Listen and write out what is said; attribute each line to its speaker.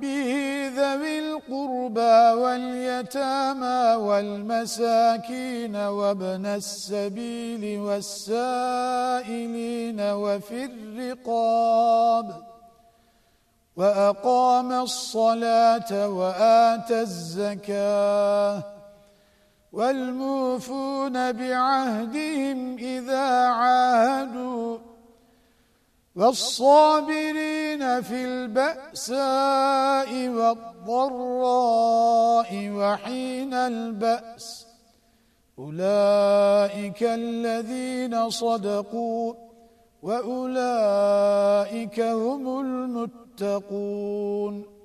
Speaker 1: به ذوي القربى واليتامى والمساكين وابن السبيل والسائلين وفي الرقاب وأقام الصلاة وآتى الزكاة والموفون بعهدهم إذا عاهدوا والصابرين في البأساء والضراء وحين البأس أولئك الذين صدقوا وأولئك هم المتقون